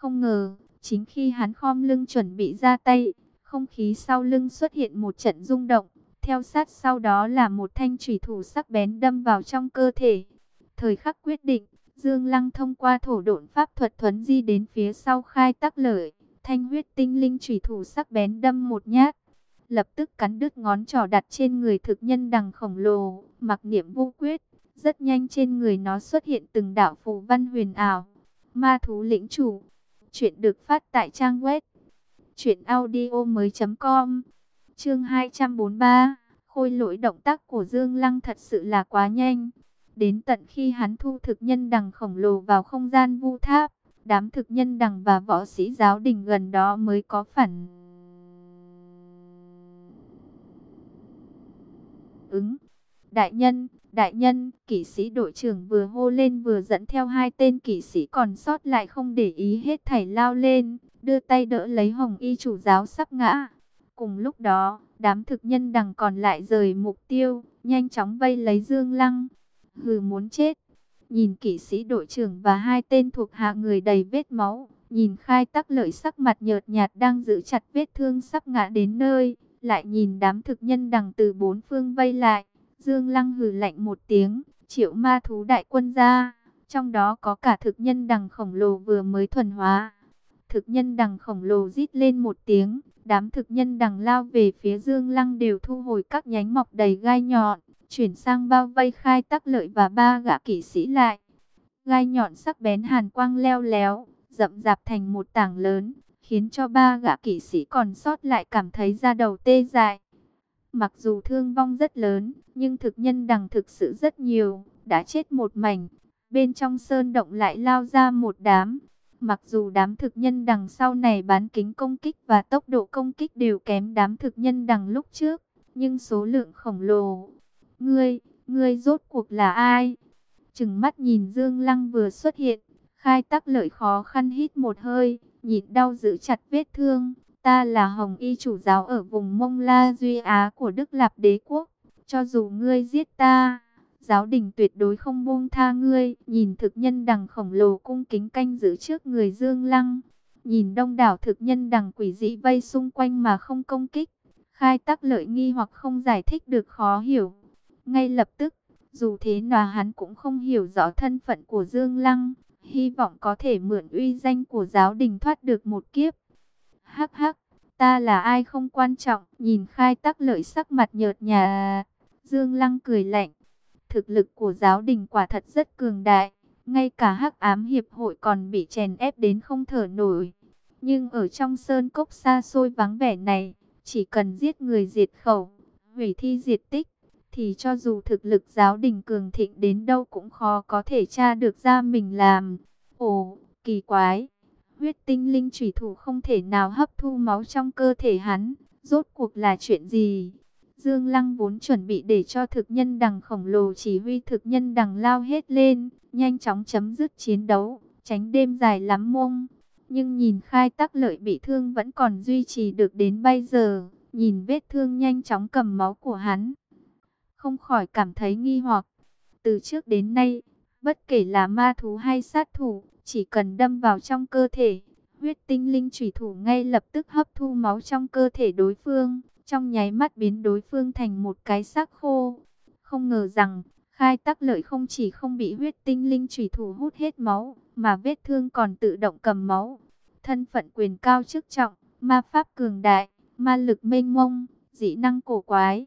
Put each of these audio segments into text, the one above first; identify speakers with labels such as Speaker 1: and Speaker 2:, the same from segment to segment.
Speaker 1: Không ngờ, chính khi hắn khom lưng chuẩn bị ra tay, không khí sau lưng xuất hiện một trận rung động. Theo sát sau đó là một thanh thủy thủ sắc bén đâm vào trong cơ thể. Thời khắc quyết định, Dương Lăng thông qua thổ độn pháp thuật thuấn di đến phía sau khai tắc lợi. Thanh huyết tinh linh thủy thủ sắc bén đâm một nhát. Lập tức cắn đứt ngón trỏ đặt trên người thực nhân đằng khổng lồ, mặc niệm vô quyết. Rất nhanh trên người nó xuất hiện từng đạo phù văn huyền ảo. Ma thú lĩnh chủ. Chuyện được phát tại trang web. Chuyện audio mới.com Chương 243 Khôi lỗi động tác của Dương Lăng thật sự là quá nhanh. Đến tận khi hắn thu thực nhân đằng khổng lồ vào không gian vu tháp, đám thực nhân đằng và võ sĩ giáo đình gần đó mới có phản ứng. Đại nhân, đại nhân, kỵ sĩ đội trưởng vừa hô lên vừa dẫn theo hai tên kỵ sĩ còn sót lại không để ý hết thảy lao lên, đưa tay đỡ lấy hồng y chủ giáo sắp ngã. Cùng lúc đó, đám thực nhân đằng còn lại rời mục tiêu, nhanh chóng vây lấy Dương Lăng. Hừ muốn chết. Nhìn kỵ sĩ đội trưởng và hai tên thuộc hạ người đầy vết máu, nhìn khai tắc lợi sắc mặt nhợt nhạt đang giữ chặt vết thương sắp ngã đến nơi, lại nhìn đám thực nhân đằng từ bốn phương vây lại. Dương Lăng hừ lạnh một tiếng, triệu ma thú đại quân ra, trong đó có cả thực nhân đằng khổng lồ vừa mới thuần hóa. Thực nhân đằng khổng lồ rít lên một tiếng, đám thực nhân đằng lao về phía Dương Lăng đều thu hồi các nhánh mọc đầy gai nhọn, chuyển sang bao vây khai tắc lợi và ba gã kỵ sĩ lại. Gai nhọn sắc bén hàn quang leo léo, rậm rạp thành một tảng lớn, khiến cho ba gã kỵ sĩ còn sót lại cảm thấy da đầu tê dại. Mặc dù thương vong rất lớn, nhưng thực nhân đằng thực sự rất nhiều, đã chết một mảnh. Bên trong sơn động lại lao ra một đám. Mặc dù đám thực nhân đằng sau này bán kính công kích và tốc độ công kích đều kém đám thực nhân đằng lúc trước, nhưng số lượng khổng lồ. Ngươi, ngươi rốt cuộc là ai? Chừng mắt nhìn Dương Lăng vừa xuất hiện, khai tắc lợi khó khăn hít một hơi, nhịn đau giữ chặt vết thương. Ta là Hồng Y chủ giáo ở vùng Mông La Duy Á của Đức Lạp đế quốc. Cho dù ngươi giết ta, giáo đình tuyệt đối không buông tha ngươi. Nhìn thực nhân đằng khổng lồ cung kính canh giữ trước người Dương Lăng. Nhìn đông đảo thực nhân đằng quỷ dị vây xung quanh mà không công kích. Khai tắc lợi nghi hoặc không giải thích được khó hiểu. Ngay lập tức, dù thế nào hắn cũng không hiểu rõ thân phận của Dương Lăng. Hy vọng có thể mượn uy danh của giáo đình thoát được một kiếp. Hắc hắc, ta là ai không quan trọng, nhìn khai tắc lợi sắc mặt nhợt nhà. Dương Lăng cười lạnh, thực lực của giáo đình quả thật rất cường đại, ngay cả hắc ám hiệp hội còn bị chèn ép đến không thở nổi. Nhưng ở trong sơn cốc xa xôi vắng vẻ này, chỉ cần giết người diệt khẩu, hủy thi diệt tích, thì cho dù thực lực giáo đình cường thịnh đến đâu cũng khó có thể tra được ra mình làm. Ồ, kỳ quái! Huyết tinh linh thủy thủ không thể nào hấp thu máu trong cơ thể hắn. Rốt cuộc là chuyện gì? Dương Lăng vốn chuẩn bị để cho thực nhân đằng khổng lồ chỉ huy thực nhân đằng lao hết lên, nhanh chóng chấm dứt chiến đấu, tránh đêm dài lắm mông. Nhưng nhìn khai tắc lợi bị thương vẫn còn duy trì được đến bây giờ, nhìn vết thương nhanh chóng cầm máu của hắn. Không khỏi cảm thấy nghi hoặc, từ trước đến nay, bất kể là ma thú hay sát thủ, chỉ cần đâm vào trong cơ thể, huyết tinh linh thủy thủ ngay lập tức hấp thu máu trong cơ thể đối phương, trong nháy mắt biến đối phương thành một cái xác khô. Không ngờ rằng, khai tắc lợi không chỉ không bị huyết tinh linh thủy thủ hút hết máu, mà vết thương còn tự động cầm máu. Thân phận quyền cao chức trọng, ma pháp cường đại, ma lực mênh mông, dĩ năng cổ quái.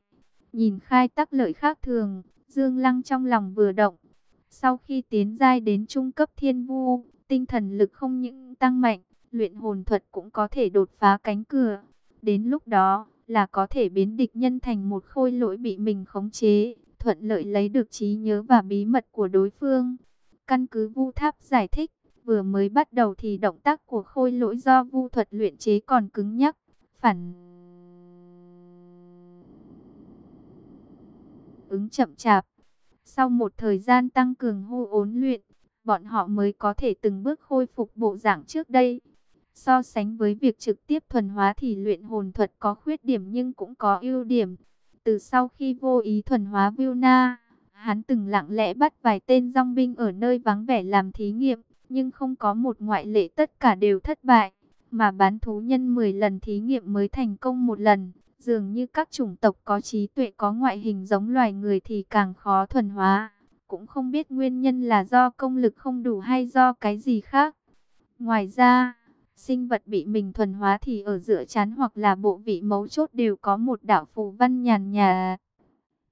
Speaker 1: Nhìn khai tắc lợi khác thường, Dương Lăng trong lòng vừa động. Sau khi tiến giai đến trung cấp thiên vu, tinh thần lực không những tăng mạnh, luyện hồn thuật cũng có thể đột phá cánh cửa. Đến lúc đó, là có thể biến địch nhân thành một khôi lỗi bị mình khống chế, thuận lợi lấy được trí nhớ và bí mật của đối phương. Căn cứ vu tháp giải thích, vừa mới bắt đầu thì động tác của khôi lỗi do vu thuật luyện chế còn cứng nhắc, phản ứng chậm chạp. Sau một thời gian tăng cường hô ốn luyện, bọn họ mới có thể từng bước khôi phục bộ dạng trước đây. So sánh với việc trực tiếp thuần hóa thì luyện hồn thuật có khuyết điểm nhưng cũng có ưu điểm. Từ sau khi vô ý thuần hóa Vilna, hắn từng lặng lẽ bắt vài tên dòng binh ở nơi vắng vẻ làm thí nghiệm, nhưng không có một ngoại lệ tất cả đều thất bại, mà bán thú nhân 10 lần thí nghiệm mới thành công một lần. Dường như các chủng tộc có trí tuệ có ngoại hình giống loài người thì càng khó thuần hóa. Cũng không biết nguyên nhân là do công lực không đủ hay do cái gì khác. Ngoài ra, sinh vật bị mình thuần hóa thì ở giữa chán hoặc là bộ vị mấu chốt đều có một đạo phù văn nhàn nhà.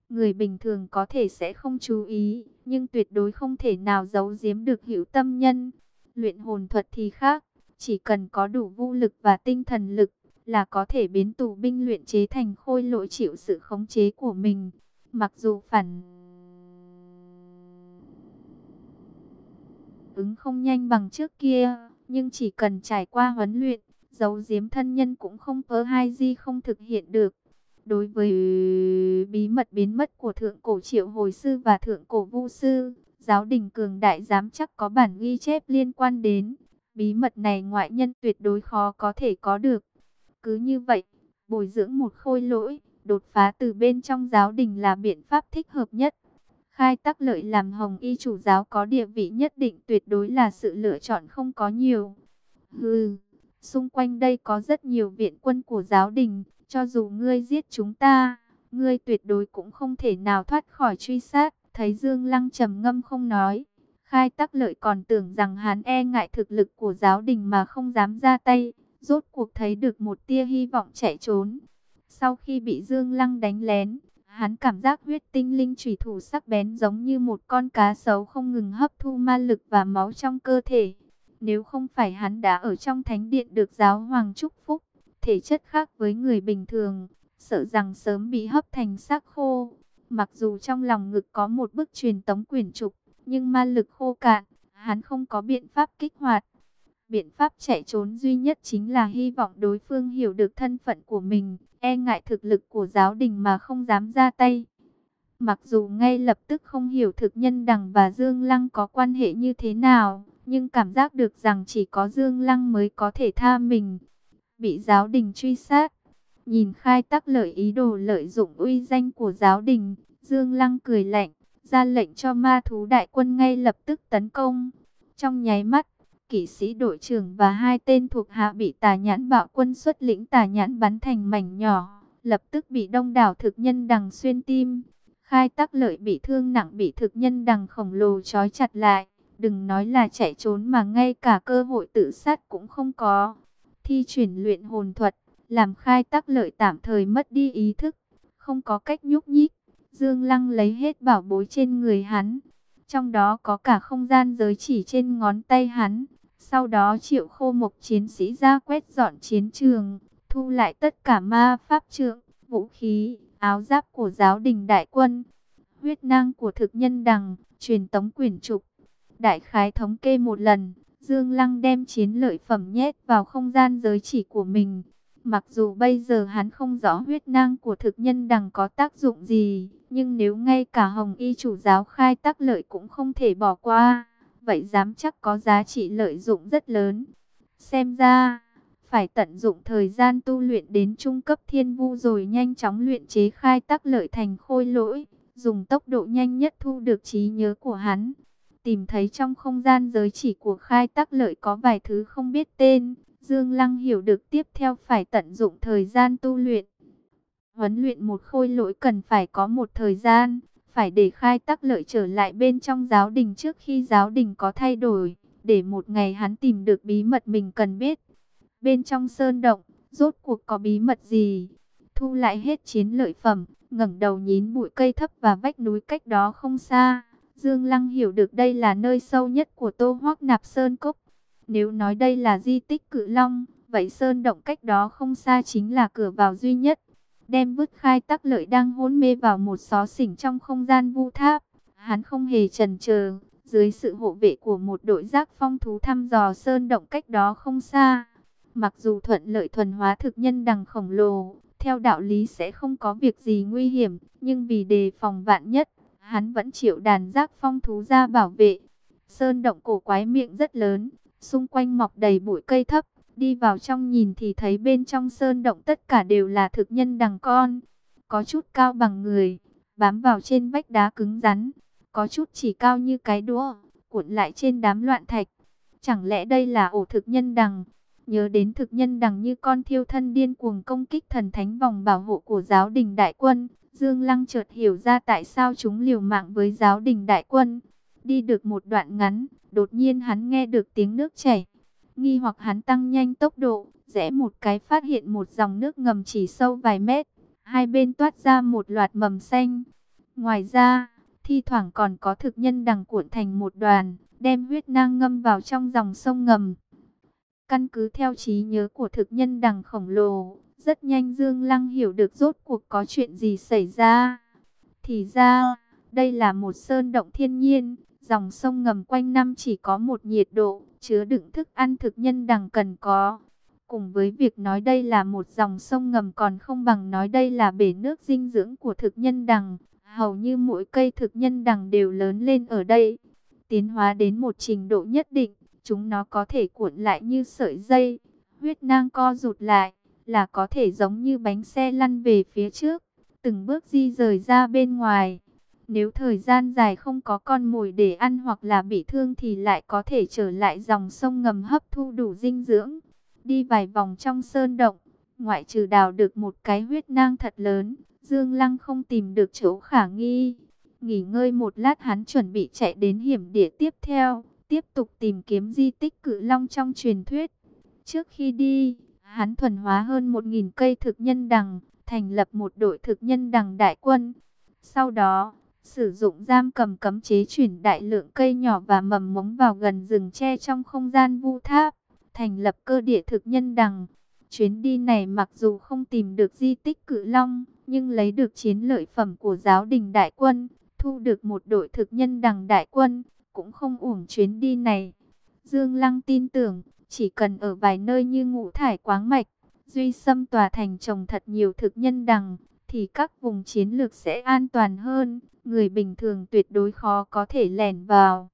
Speaker 1: Người bình thường có thể sẽ không chú ý, nhưng tuyệt đối không thể nào giấu giếm được hữu tâm nhân. Luyện hồn thuật thì khác, chỉ cần có đủ vũ lực và tinh thần lực là có thể biến tù binh luyện chế thành khôi lỗi chịu sự khống chế của mình. Mặc dù phản ứng không nhanh bằng trước kia, nhưng chỉ cần trải qua huấn luyện, giấu giếm thân nhân cũng không có hai di không thực hiện được. Đối với bí mật biến mất của thượng cổ triệu hồi sư và thượng cổ vu sư, giáo đình cường đại dám chắc có bản ghi chép liên quan đến. Bí mật này ngoại nhân tuyệt đối khó có thể có được. Cứ như vậy, bồi dưỡng một khôi lỗi, đột phá từ bên trong giáo đình là biện pháp thích hợp nhất. Khai tắc lợi làm hồng y chủ giáo có địa vị nhất định tuyệt đối là sự lựa chọn không có nhiều. Hừ, xung quanh đây có rất nhiều viện quân của giáo đình, cho dù ngươi giết chúng ta, ngươi tuyệt đối cũng không thể nào thoát khỏi truy sát. Thấy Dương Lăng trầm ngâm không nói, khai tắc lợi còn tưởng rằng hắn e ngại thực lực của giáo đình mà không dám ra tay, rốt cuộc thấy được một tia hy vọng chạy trốn. Sau khi bị Dương Lăng đánh lén, hắn cảm giác huyết tinh linh chủy thủ sắc bén giống như một con cá sấu không ngừng hấp thu ma lực và máu trong cơ thể. Nếu không phải hắn đã ở trong thánh điện được giáo hoàng chúc phúc, thể chất khác với người bình thường, sợ rằng sớm bị hấp thành xác khô. Mặc dù trong lòng ngực có một bức truyền tống quyển trục, nhưng ma lực khô cạn, hắn không có biện pháp kích hoạt. Biện pháp chạy trốn duy nhất chính là hy vọng đối phương hiểu được thân phận của mình, e ngại thực lực của giáo đình mà không dám ra tay. Mặc dù ngay lập tức không hiểu thực nhân đằng và Dương Lăng có quan hệ như thế nào, nhưng cảm giác được rằng chỉ có Dương Lăng mới có thể tha mình. Bị giáo đình truy sát, nhìn khai tắc lợi ý đồ lợi dụng uy danh của giáo đình, Dương Lăng cười lạnh, ra lệnh cho ma thú đại quân ngay lập tức tấn công. Trong nháy mắt, kỵ sĩ đội trưởng và hai tên thuộc hạ bị tà nhãn bạo quân xuất lĩnh tà nhãn bắn thành mảnh nhỏ, lập tức bị đông đảo thực nhân đằng xuyên tim. Khai tắc lợi bị thương nặng bị thực nhân đằng khổng lồ trói chặt lại, đừng nói là chạy trốn mà ngay cả cơ hội tự sát cũng không có. Thi chuyển luyện hồn thuật, làm khai tắc lợi tạm thời mất đi ý thức, không có cách nhúc nhích. Dương Lăng lấy hết bảo bối trên người hắn, trong đó có cả không gian giới chỉ trên ngón tay hắn. Sau đó triệu khô một chiến sĩ ra quét dọn chiến trường, thu lại tất cả ma pháp trượng, vũ khí, áo giáp của giáo đình đại quân, huyết năng của thực nhân đằng, truyền tống quyển trục. Đại khái thống kê một lần, Dương Lăng đem chiến lợi phẩm nhét vào không gian giới chỉ của mình. Mặc dù bây giờ hắn không rõ huyết năng của thực nhân đằng có tác dụng gì, nhưng nếu ngay cả Hồng Y chủ giáo khai tác lợi cũng không thể bỏ qua, vậy dám chắc có giá trị lợi dụng rất lớn. Xem ra, phải tận dụng thời gian tu luyện đến trung cấp thiên vu rồi nhanh chóng luyện chế khai tác lợi thành khôi lỗi, dùng tốc độ nhanh nhất thu được trí nhớ của hắn. Tìm thấy trong không gian giới chỉ của khai tác lợi có vài thứ không biết tên, Dương Lăng hiểu được tiếp theo phải tận dụng thời gian tu luyện. Huấn luyện một khôi lỗi cần phải có một thời gian, phải để khai tắc lợi trở lại bên trong giáo đình trước khi giáo đình có thay đổi, để một ngày hắn tìm được bí mật mình cần biết. Bên trong sơn động, rốt cuộc có bí mật gì? Thu lại hết chiến lợi phẩm, ngẩng đầu nhìn bụi cây thấp và vách núi cách đó không xa. Dương Lăng hiểu được đây là nơi sâu nhất của Tô Hoác Nạp Sơn Cốc. Nếu nói đây là di tích cự long, vậy sơn động cách đó không xa chính là cửa vào duy nhất đem vứt khai tắc lợi đang hôn mê vào một xó xỉnh trong không gian vu tháp. Hắn không hề chần chờ, dưới sự hộ vệ của một đội giác phong thú thăm dò sơn động cách đó không xa. Mặc dù thuận lợi thuần hóa thực nhân đằng khổng lồ, theo đạo lý sẽ không có việc gì nguy hiểm, nhưng vì đề phòng vạn nhất, hắn vẫn chịu đàn giác phong thú ra bảo vệ. Sơn động cổ quái miệng rất lớn, xung quanh mọc đầy bụi cây thấp, Đi vào trong nhìn thì thấy bên trong sơn động tất cả đều là thực nhân đằng con. Có chút cao bằng người, bám vào trên vách đá cứng rắn. Có chút chỉ cao như cái đũa, cuộn lại trên đám loạn thạch. Chẳng lẽ đây là ổ thực nhân đằng? Nhớ đến thực nhân đằng như con thiêu thân điên cuồng công kích thần thánh vòng bảo hộ của giáo đình đại quân. Dương Lăng chợt hiểu ra tại sao chúng liều mạng với giáo đình đại quân. Đi được một đoạn ngắn, đột nhiên hắn nghe được tiếng nước chảy. Nghi hoặc hắn tăng nhanh tốc độ, rẽ một cái phát hiện một dòng nước ngầm chỉ sâu vài mét. Hai bên toát ra một loạt mầm xanh. Ngoài ra, thi thoảng còn có thực nhân đằng cuộn thành một đoàn, đem huyết nang ngâm vào trong dòng sông ngầm. Căn cứ theo trí nhớ của thực nhân đằng khổng lồ, rất nhanh Dương Lăng hiểu được rốt cuộc có chuyện gì xảy ra. Thì ra, đây là một sơn động thiên nhiên, dòng sông ngầm quanh năm chỉ có một nhiệt độ, chứa đựng thức ăn thực nhân đằng cần có. Cùng với việc nói đây là một dòng sông ngầm còn không bằng nói đây là bể nước dinh dưỡng của thực nhân đằng. Hầu như mỗi cây thực nhân đằng đều lớn lên ở đây. Tiến hóa đến một trình độ nhất định, chúng nó có thể cuộn lại như sợi dây. Huyết nang co rụt lại, là có thể giống như bánh xe lăn về phía trước, từng bước di rời ra bên ngoài. Nếu thời gian dài không có con mồi để ăn hoặc là bị thương thì lại có thể trở lại dòng sông ngầm hấp thu đủ dinh dưỡng. Đi vài vòng trong sơn động, ngoại trừ đào được một cái huyết nang thật lớn, Dương Lăng không tìm được chỗ khả nghi. Nghỉ ngơi một lát hắn chuẩn bị chạy đến hiểm địa tiếp theo, tiếp tục tìm kiếm di tích cự long trong truyền thuyết. Trước khi đi, hắn thuần hóa hơn một nghìn cây thực nhân đằng, thành lập một đội thực nhân đằng đại quân. Sau đó, sử dụng giam cầm cấm chế chuyển đại lượng cây nhỏ và mầm mống vào gần rừng tre trong không gian vu tháp, thành lập cơ địa thực nhân đằng. Chuyến đi này mặc dù không tìm được di tích cự long, nhưng lấy được chiến lợi phẩm của giáo đình đại quân, thu được một đội thực nhân đằng đại quân, cũng không uổng chuyến đi này. Dương Lăng tin tưởng, chỉ cần ở vài nơi như ngũ thải quáng mạch, duy xâm tòa thành trồng thật nhiều thực nhân đằng, thì các vùng chiến lược sẽ an toàn hơn, người bình thường tuyệt đối khó có thể lẻn vào.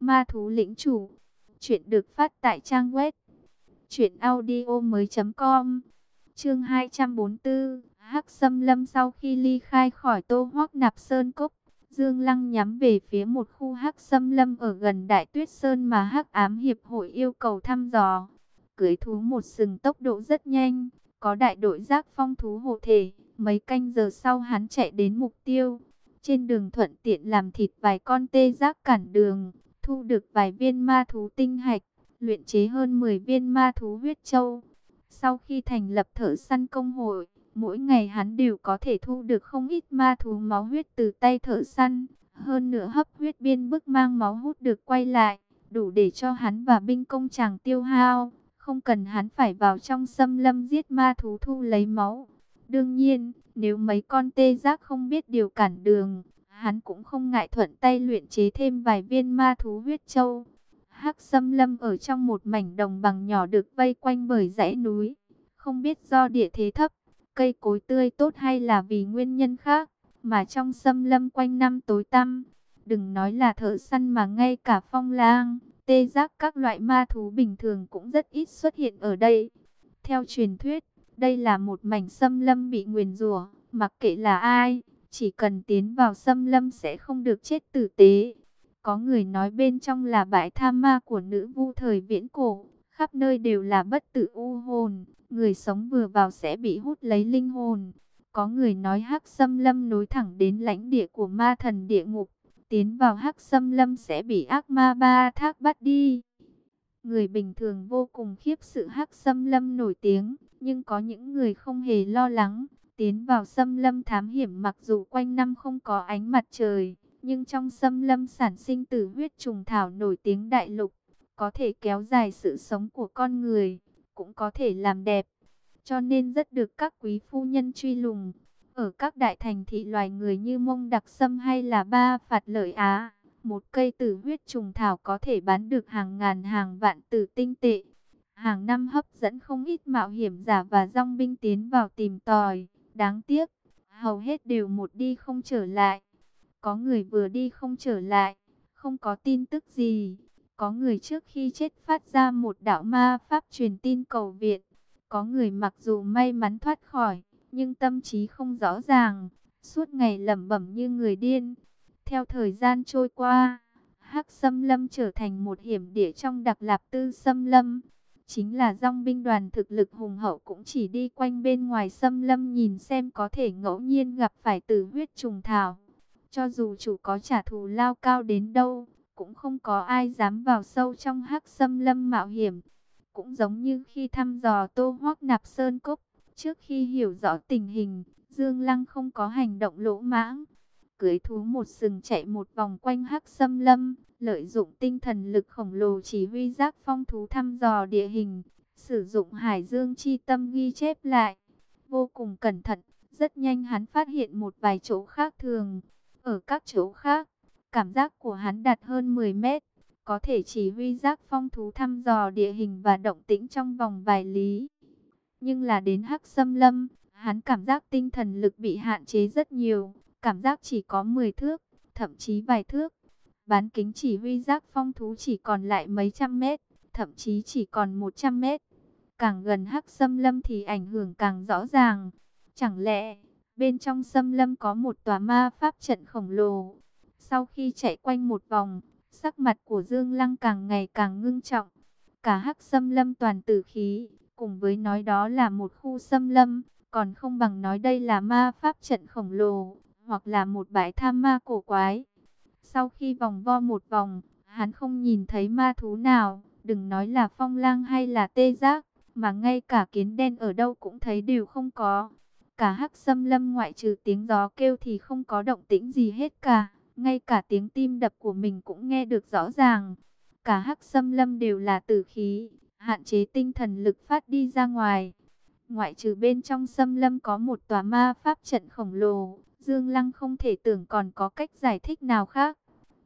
Speaker 1: Ma thú lĩnh chủ, chuyện được phát tại trang web truyệnaudiomoi.com. Chương 244, Hắc Sâm Lâm sau khi ly khai khỏi Tô Hoắc Nạp Sơn cốc, Dương Lăng nhắm về phía một khu Hắc Sâm Lâm ở gần Đại Tuyết Sơn mà Hắc Ám Hiệp hội yêu cầu thăm dò. Cưới thú một sừng tốc độ rất nhanh, có đại đội giác phong thú hộ thể, mấy canh giờ sau hắn chạy đến mục tiêu. Trên đường thuận tiện làm thịt vài con tê giác cản đường, thu được vài viên ma thú tinh hạch, luyện chế hơn 10 viên ma thú huyết châu. Sau khi thành lập thợ săn công hội, mỗi ngày hắn đều có thể thu được không ít ma thú máu huyết từ tay thợ săn. Hơn nữa hấp huyết biên bức mang máu hút được quay lại, đủ để cho hắn và binh công chàng tiêu hao. Không cần hắn phải vào trong xâm lâm giết ma thú thu lấy máu. Đương nhiên, nếu mấy con tê giác không biết điều cản đường, hắn cũng không ngại thuận tay luyện chế thêm vài viên ma thú huyết châu. Hắc Sâm Lâm ở trong một mảnh đồng bằng nhỏ được vây quanh bởi dãy núi. Không biết do địa thế thấp, cây cối tươi tốt hay là vì nguyên nhân khác, mà trong Sâm Lâm quanh năm tối tăm. Đừng nói là thợ săn mà ngay cả phong lang, tê giác các loại ma thú bình thường cũng rất ít xuất hiện ở đây. Theo truyền thuyết, đây là một mảnh xâm Lâm bị nguyền rủa, mặc kệ là ai, chỉ cần tiến vào xâm Lâm sẽ không được chết tử tế. Có người nói bên trong là bãi tham ma của nữ vu thời viễn cổ, khắp nơi đều là bất tử u hồn, người sống vừa vào sẽ bị hút lấy linh hồn. Có người nói hắc xâm lâm nối thẳng đến lãnh địa của ma thần địa ngục, tiến vào hắc xâm lâm sẽ bị ác ma ba thác bắt đi. Người bình thường vô cùng khiếp sự hắc xâm lâm nổi tiếng, nhưng có những người không hề lo lắng. Tiến vào xâm lâm thám hiểm mặc dù quanh năm không có ánh mặt trời, nhưng trong xâm lâm sản sinh tử huyết trùng thảo nổi tiếng đại lục, có thể kéo dài sự sống của con người, cũng có thể làm đẹp. Cho nên rất được các quý phu nhân truy lùng. Ở các đại thành thị loài người như mông đặc sâm hay là ba phạt lợi Á, một cây tử huyết trùng thảo có thể bán được hàng ngàn hàng vạn tử tinh tệ. Hàng năm hấp dẫn không ít mạo hiểm giả và dòng binh tiến vào tìm tòi. Đáng tiếc, hầu hết đều một đi không trở lại. Có người vừa đi không trở lại, không có tin tức gì. Có người trước khi chết phát ra một đạo ma pháp truyền tin cầu viện. Có người mặc dù may mắn thoát khỏi, nhưng tâm trí không rõ ràng, suốt ngày lẩm bẩm như người điên. Theo thời gian trôi qua, Hắc Sâm Lâm trở thành một hiểm địa trong Đặc Lạp Tư Sâm Lâm. Chính là dòng binh đoàn thực lực hùng hậu cũng chỉ đi quanh bên ngoài xâm Lâm nhìn xem có thể ngẫu nhiên gặp phải tử huyết trùng thảo. Cho dù chủ có trả thù lao cao đến đâu, cũng không có ai dám vào sâu trong Hắc xâm Lâm mạo hiểm. Cũng giống như khi thăm dò Tô Hoắc Nạp Sơn Cốc, trước khi hiểu rõ tình hình, Dương Lăng không có hành động lỗ mãng cưới thú một sừng chạy một vòng quanh hắc xâm lâm, lợi dụng tinh thần lực khổng lồ chỉ huy giác phong thú thăm dò địa hình, sử dụng hải dương chi tâm ghi chép lại. Vô cùng cẩn thận, rất nhanh hắn phát hiện một vài chỗ khác thường. Ở các chỗ khác, cảm giác của hắn đạt hơn 10 mét, có thể chỉ huy giác phong thú thăm dò địa hình và động tĩnh trong vòng vài lý. Nhưng là đến hắc xâm lâm, hắn cảm giác tinh thần lực bị hạn chế rất nhiều cảm giác chỉ có 10 thước, thậm chí vài thước. Bán kính chỉ huy giác phong thú chỉ còn lại mấy trăm mét, thậm chí chỉ còn 100 mét. Càng gần hắc xâm lâm thì ảnh hưởng càng rõ ràng. Chẳng lẽ, bên trong xâm lâm có một tòa ma pháp trận khổng lồ. Sau khi chạy quanh một vòng, sắc mặt của Dương Lăng càng ngày càng ngưng trọng. Cả hắc xâm lâm toàn tử khí, cùng với nói đó là một khu xâm lâm, còn không bằng nói đây là ma pháp trận khổng lồ hoặc là một bãi tham ma cổ quái. Sau khi vòng vo một vòng, hắn không nhìn thấy ma thú nào, đừng nói là phong lang hay là tê giác, mà ngay cả kiến đen ở đâu cũng thấy đều không có. Cả hắc xâm lâm ngoại trừ tiếng gió kêu thì không có động tĩnh gì hết cả, ngay cả tiếng tim đập của mình cũng nghe được rõ ràng. Cả hắc xâm lâm đều là tử khí, hạn chế tinh thần lực phát đi ra ngoài. Ngoại trừ bên trong xâm lâm có một tòa ma pháp trận khổng lồ, Dương Lăng không thể tưởng còn có cách giải thích nào khác.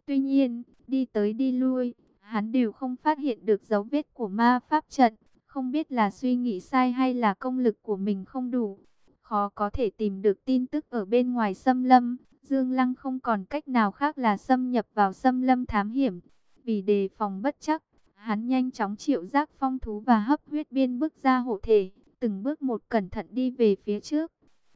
Speaker 1: Tuy nhiên, đi tới đi lui, hắn đều không phát hiện được dấu vết của ma pháp trận. Không biết là suy nghĩ sai hay là công lực của mình không đủ. Khó có thể tìm được tin tức ở bên ngoài xâm lâm. Dương Lăng không còn cách nào khác là xâm nhập vào xâm lâm thám hiểm. Vì đề phòng bất chắc, hắn nhanh chóng triệu giác phong thú và hấp huyết biên bước ra hộ thể. Từng bước một cẩn thận đi về phía trước.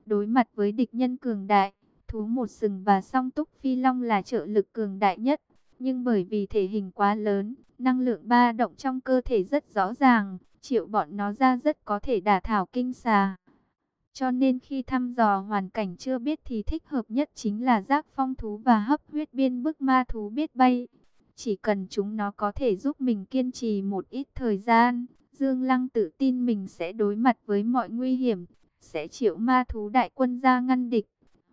Speaker 1: Đối mặt với địch nhân cường đại, thú một sừng và song túc phi long là trợ lực cường đại nhất. Nhưng bởi vì thể hình quá lớn, năng lượng ba động trong cơ thể rất rõ ràng, triệu bọn nó ra rất có thể đả thảo kinh xà. Cho nên khi thăm dò hoàn cảnh chưa biết thì thích hợp nhất chính là giác phong thú và hấp huyết biên bức ma thú biết bay. Chỉ cần chúng nó có thể giúp mình kiên trì một ít thời gian, Dương Lăng tự tin mình sẽ đối mặt với mọi nguy hiểm, sẽ chịu ma thú đại quân ra ngăn địch,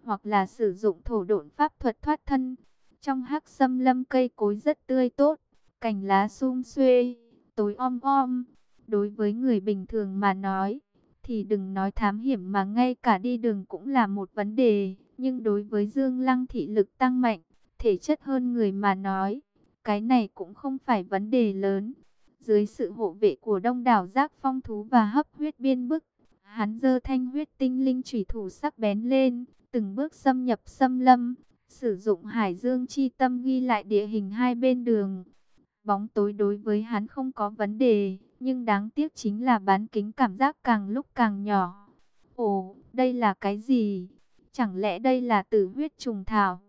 Speaker 1: hoặc là sử dụng thổ độn pháp thuật thoát thân. Trong hắc sâm lâm cây cối rất tươi tốt, cành lá sum xuê, tối om om. Đối với người bình thường mà nói, thì đừng nói thám hiểm mà ngay cả đi đường cũng là một vấn đề. Nhưng đối với Dương Lăng thị lực tăng mạnh, thể chất hơn người mà nói, cái này cũng không phải vấn đề lớn. Dưới sự hộ vệ của đông đảo giác phong thú và hấp huyết biên bức, Hắn dơ thanh huyết tinh linh chủy thủ sắc bén lên, từng bước xâm nhập xâm lâm, sử dụng hải dương chi tâm ghi lại địa hình hai bên đường. Bóng tối đối với hắn không có vấn đề, nhưng đáng tiếc chính là bán kính cảm giác càng lúc càng nhỏ. Ồ, đây là cái gì? Chẳng lẽ đây là tử huyết trùng thảo?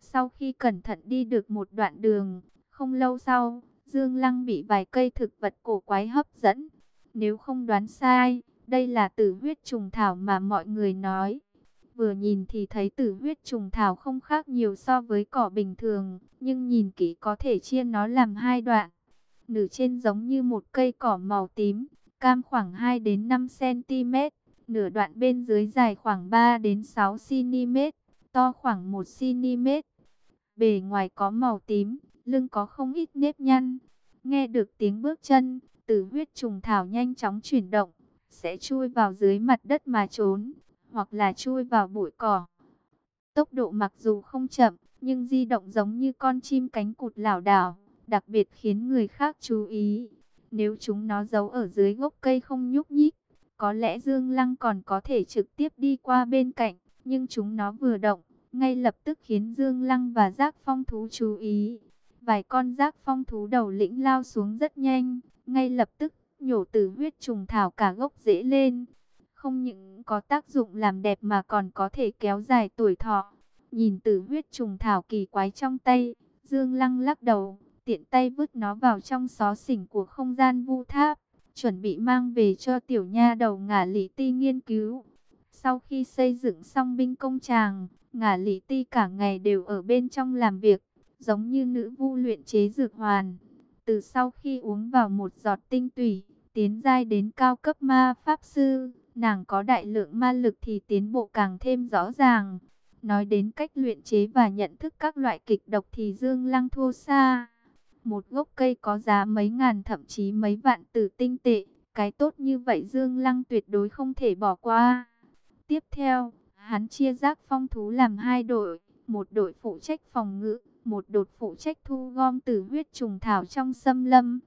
Speaker 1: Sau khi cẩn thận đi được một đoạn đường, không lâu sau, Dương Lăng bị vài cây thực vật cổ quái hấp dẫn. Nếu không đoán sai, đây là tử huyết trùng thảo mà mọi người nói. Vừa nhìn thì thấy tử huyết trùng thảo không khác nhiều so với cỏ bình thường, nhưng nhìn kỹ có thể chia nó làm hai đoạn. Nửa trên giống như một cây cỏ màu tím, cam khoảng 2 đến 5 cm, nửa đoạn bên dưới dài khoảng 3 đến 6 cm, to khoảng 1 cm. Bề ngoài có màu tím, lưng có không ít nếp nhăn. Nghe được tiếng bước chân, tử huyết trùng thảo nhanh chóng chuyển động, sẽ chui vào dưới mặt đất mà trốn, hoặc là chui vào bụi cỏ. Tốc độ mặc dù không chậm, nhưng di động giống như con chim cánh cụt lảo đảo, đặc biệt khiến người khác chú ý. Nếu chúng nó giấu ở dưới gốc cây không nhúc nhích, có lẽ Dương Lăng còn có thể trực tiếp đi qua bên cạnh, nhưng chúng nó vừa động, ngay lập tức khiến Dương Lăng và Giác Phong thú chú ý. Vài con Giác Phong thú đầu lĩnh lao xuống rất nhanh, ngay lập tức nhổ từ huyết trùng thảo cả gốc rễ lên. Không những có tác dụng làm đẹp mà còn có thể kéo dài tuổi thọ. Nhìn từ huyết trùng thảo kỳ quái trong tay, Dương Lăng lắc đầu, tiện tay vứt nó vào trong xó xỉnh của không gian vu tháp, chuẩn bị mang về cho tiểu nha đầu ngả lý ti nghiên cứu. Sau khi xây dựng xong binh công tràng, ngả lý ti cả ngày đều ở bên trong làm việc, giống như nữ vu luyện chế dược hoàn. Từ sau khi uống vào một giọt tinh tủy, tiến giai đến cao cấp ma pháp sư, nàng có đại lượng ma lực thì tiến bộ càng thêm rõ ràng. Nói đến cách luyện chế và nhận thức các loại kịch độc thì Dương Lăng thua xa. Một gốc cây có giá mấy ngàn thậm chí mấy vạn tử tinh tệ. Cái tốt như vậy Dương Lăng tuyệt đối không thể bỏ qua. Tiếp theo, hắn chia rác phong thú làm hai đội. Một đội phụ trách phòng ngự, một đội phụ trách thu gom tử huyết trùng thảo trong xâm lâm.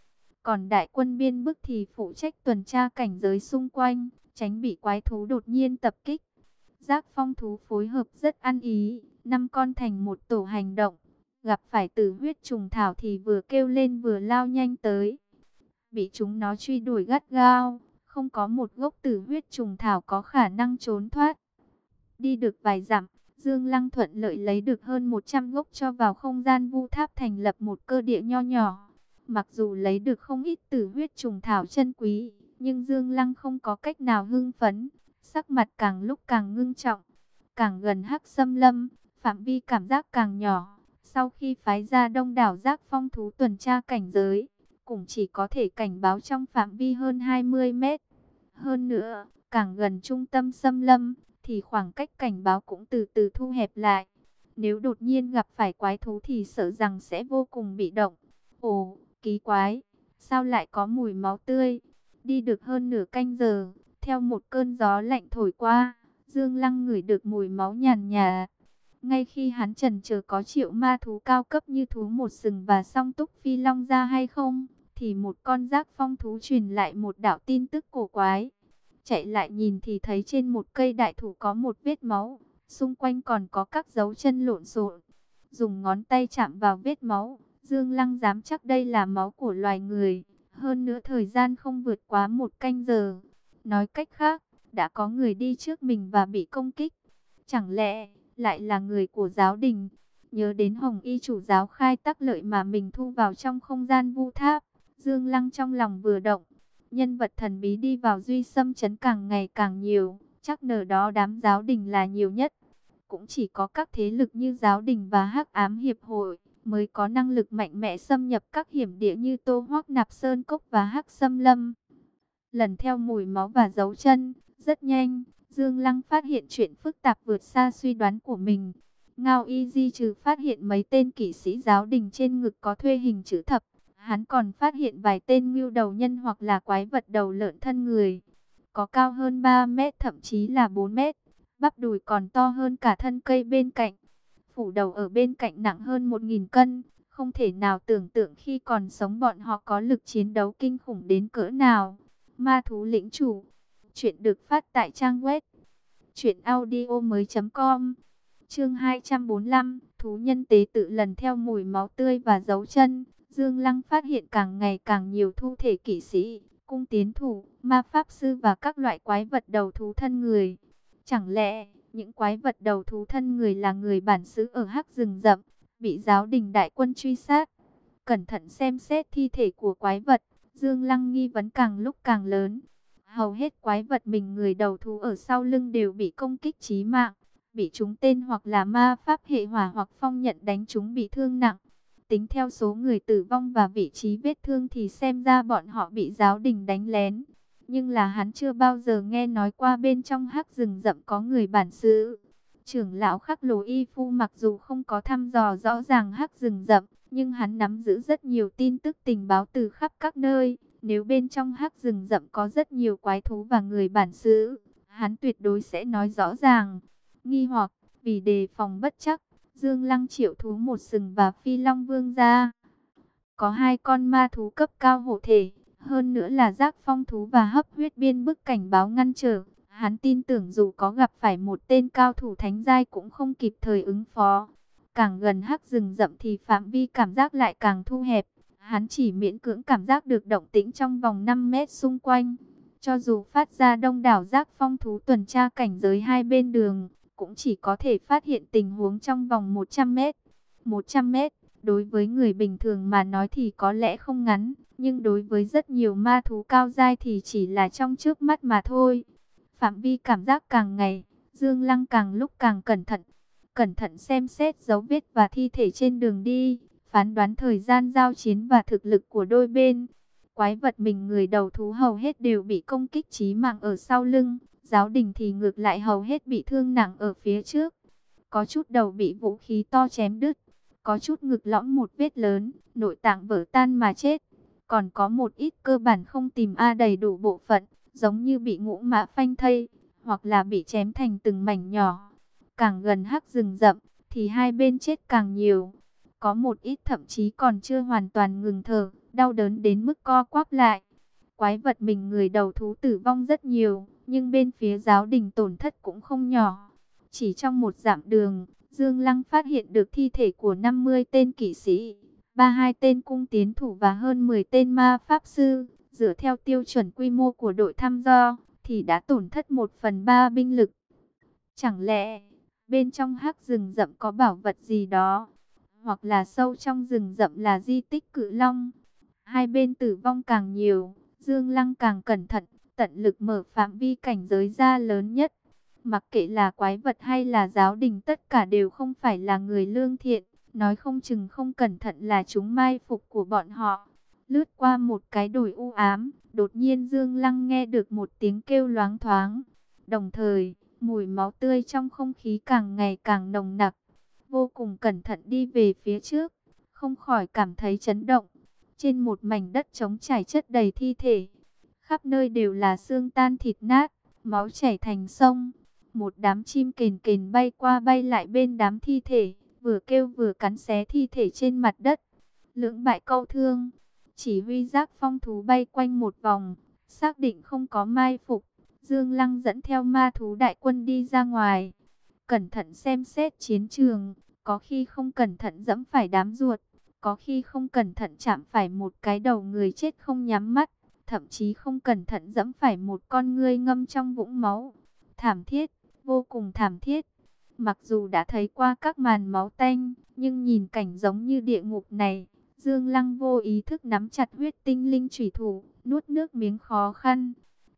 Speaker 1: Còn đại quân biên bức thì phụ trách tuần tra cảnh giới xung quanh, tránh bị quái thú đột nhiên tập kích. Giác phong thú phối hợp rất ăn ý, năm con thành một tổ hành động. Gặp phải tử huyết trùng thảo thì vừa kêu lên vừa lao nhanh tới. Bị chúng nó truy đuổi gắt gao, không có một gốc tử huyết trùng thảo có khả năng trốn thoát. Đi được vài dặm, Dương Lăng thuận lợi lấy được hơn 100 gốc cho vào không gian vu tháp thành lập một cơ địa nho nhỏ. Mặc dù lấy được không ít tử huyết trùng thảo chân quý, nhưng Dương Lăng không có cách nào hưng phấn, sắc mặt càng lúc càng ngưng trọng. Càng gần hắc xâm lâm, phạm vi cảm giác càng nhỏ. Sau khi phái ra đông đảo giác phong thú tuần tra cảnh giới, cũng chỉ có thể cảnh báo trong phạm vi hơn 20 mét. Hơn nữa, càng gần trung tâm xâm lâm, thì khoảng cách cảnh báo cũng từ từ thu hẹp lại. Nếu đột nhiên gặp phải quái thú thì sợ rằng sẽ vô cùng bị động. Ồ, ký quái, sao lại có mùi máu tươi? Đi được hơn nửa canh giờ, theo một cơn gió lạnh thổi qua, Dương Lăng ngửi được mùi máu nhàn nhà. Ngay khi hắn trần chờ có triệu ma thú cao cấp như thú một sừng và song túc phi long ra hay không, thì một con giác phong thú truyền lại một đạo tin tức cổ quái. Chạy lại nhìn thì thấy trên một cây đại thụ có một vết máu, xung quanh còn có các dấu chân lộn xộn. Dùng ngón tay chạm vào vết máu, Dương Lăng dám chắc đây là máu của loài người. Hơn nữa thời gian không vượt quá một canh giờ. Nói cách khác, đã có người đi trước mình và bị công kích. Chẳng lẽ lại là người của giáo đình? Nhớ đến Hồng Y chủ giáo khai tắc lợi mà mình thu vào trong không gian vu tháp. Dương Lăng trong lòng vừa động. Nhân vật thần bí đi vào duy xâm chấn càng ngày càng nhiều. Chắc nở đó đám giáo đình là nhiều nhất. Cũng chỉ có các thế lực như giáo đình và hắc ám hiệp hội mới có năng lực mạnh mẽ xâm nhập các hiểm địa như Tô Hoác Nạp Sơn Cốc và Hắc Sâm Lâm. Lần theo mùi máu và dấu chân, rất nhanh, Dương Lăng phát hiện chuyện phức tạp vượt xa suy đoán của mình. Ngao Y Di trừ phát hiện mấy tên kỷ sĩ giáo đình trên ngực có thuê hình chữ thập. Hắn còn phát hiện vài tên ngưu đầu nhân hoặc là quái vật đầu lợn thân người. Có cao hơn 3 mét thậm chí là 4 mét. Bắp đùi còn to hơn cả thân cây bên cạnh. Phủ đầu ở bên cạnh nặng hơn 1.000 cân. Không thể nào tưởng tượng khi còn sống bọn họ có lực chiến đấu kinh khủng đến cỡ nào. Ma thú lĩnh chủ. Chuyện được phát tại trang web. Chuyện audio mới com. Chương 245. Thú nhân tế tự lần theo mùi máu tươi và dấu chân. Dương Lăng phát hiện càng ngày càng nhiều thu thể kỷ sĩ, cung tiến thủ, ma pháp sư và các loại quái vật đầu thú thân người. Chẳng lẽ những quái vật đầu thú thân người là người bản xứ ở hắc rừng rậm, bị giáo đình đại quân truy sát? Cẩn thận xem xét thi thể của quái vật, Dương Lăng nghi vấn càng lúc càng lớn. Hầu hết quái vật mình người đầu thú ở sau lưng đều bị công kích chí mạng, bị chúng tên hoặc là ma pháp hệ hỏa hoặc phong nhận đánh chúng bị thương nặng. Tính theo số người tử vong và vị trí vết thương thì xem ra bọn họ bị giáo đình đánh lén. Nhưng là hắn chưa bao giờ nghe nói qua bên trong hắc rừng rậm có người bản xứ. Trưởng lão khắc lồ y phu mặc dù không có thăm dò rõ ràng hắc rừng rậm, nhưng hắn nắm giữ rất nhiều tin tức tình báo từ khắp các nơi. Nếu bên trong hắc rừng rậm có rất nhiều quái thú và người bản xứ, hắn tuyệt đối sẽ nói rõ ràng. Nghi hoặc, vì đề phòng bất chắc, Dương Lăng triệu thú một sừng và phi long vương ra. Có hai con ma thú cấp cao hộ thể, hơn nữa là giác phong thú và hấp huyết biên bức cảnh báo ngăn trở. Hắn tin tưởng dù có gặp phải một tên cao thủ thánh giai cũng không kịp thời ứng phó. Càng gần hắc rừng rậm thì phạm vi cảm giác lại càng thu hẹp. Hắn chỉ miễn cưỡng cảm giác được động tĩnh trong vòng 5 mét xung quanh. Cho dù phát ra đông đảo giác phong thú tuần tra cảnh giới hai bên đường, cũng chỉ có thể phát hiện tình huống trong vòng 100 mét. 100 mét, Đối với người bình thường mà nói thì có lẽ không ngắn, nhưng đối với rất nhiều ma thú cao dai thì chỉ là trong trước mắt mà thôi. Phạm vi cảm giác càng ngày, Dương Lăng càng lúc càng cẩn thận. Cẩn thận xem xét dấu vết và thi thể trên đường đi, phán đoán thời gian giao chiến và thực lực của đôi bên. Quái vật mình người đầu thú hầu hết đều bị công kích chí mạng ở sau lưng, giáo đình thì ngược lại hầu hết bị thương nặng ở phía trước. Có chút đầu bị vũ khí to chém đứt, có chút ngực lõm một vết lớn, nội tạng vỡ tan mà chết. Còn có một ít cơ bản không tìm A đầy đủ bộ phận, giống như bị ngũ mã phanh thây, hoặc là bị chém thành từng mảnh nhỏ. Càng gần hắc rừng rậm, thì hai bên chết càng nhiều. Có một ít thậm chí còn chưa hoàn toàn ngừng thở, đau đớn đến mức co quắp lại. Quái vật mình người đầu thú tử vong rất nhiều, nhưng bên phía giáo đình tổn thất cũng không nhỏ. Chỉ trong một dặm đường, Dương Lăng phát hiện được thi thể của 50 tên kỵ sĩ, 32 tên cung tiến thủ và hơn 10 tên ma pháp sư. Dựa theo tiêu chuẩn quy mô của đội thăm dò, thì đã tổn thất 1 phần 3 binh lực. Chẳng lẽ, bên trong hắc rừng rậm có bảo vật gì đó? Hoặc là sâu trong rừng rậm là di tích cự long? Hai bên tử vong càng nhiều, Dương Lăng càng cẩn thận, tận lực mở phạm vi cảnh giới ra lớn nhất. Mặc kệ là quái vật hay là giáo đình tất cả đều không phải là người lương thiện. Nói không chừng không cẩn thận là chúng mai phục của bọn họ. Lướt qua một cái đồi u ám, đột nhiên Dương Lăng nghe được một tiếng kêu loáng thoáng. Đồng thời, mùi máu tươi trong không khí càng ngày càng nồng nặc. Vô cùng cẩn thận đi về phía trước, không khỏi cảm thấy chấn động. Trên một mảnh đất trống trải chất đầy thi thể, khắp nơi đều là xương tan thịt nát, máu chảy thành sông. Một đám chim kền kền bay qua bay lại bên đám thi thể, vừa kêu vừa cắn xé thi thể trên mặt đất. Lưỡng bại câu thương, chỉ huy giác phong thú bay quanh một vòng, xác định không có mai phục. Dương Lăng dẫn theo ma thú đại quân đi ra ngoài. Cẩn thận xem xét chiến trường, có khi không cẩn thận dẫm phải đám ruột, có khi không cẩn thận chạm phải một cái đầu người chết không nhắm mắt, thậm chí không cẩn thận dẫm phải một con ngươi ngâm trong vũng máu. Thảm thiết, vô cùng thảm thiết. Mặc dù đã thấy qua các màn máu tanh, nhưng nhìn cảnh giống như địa ngục này, Dương Lăng vô ý thức nắm chặt huyết tinh linh chủy thủ, nuốt nước miếng khó khăn.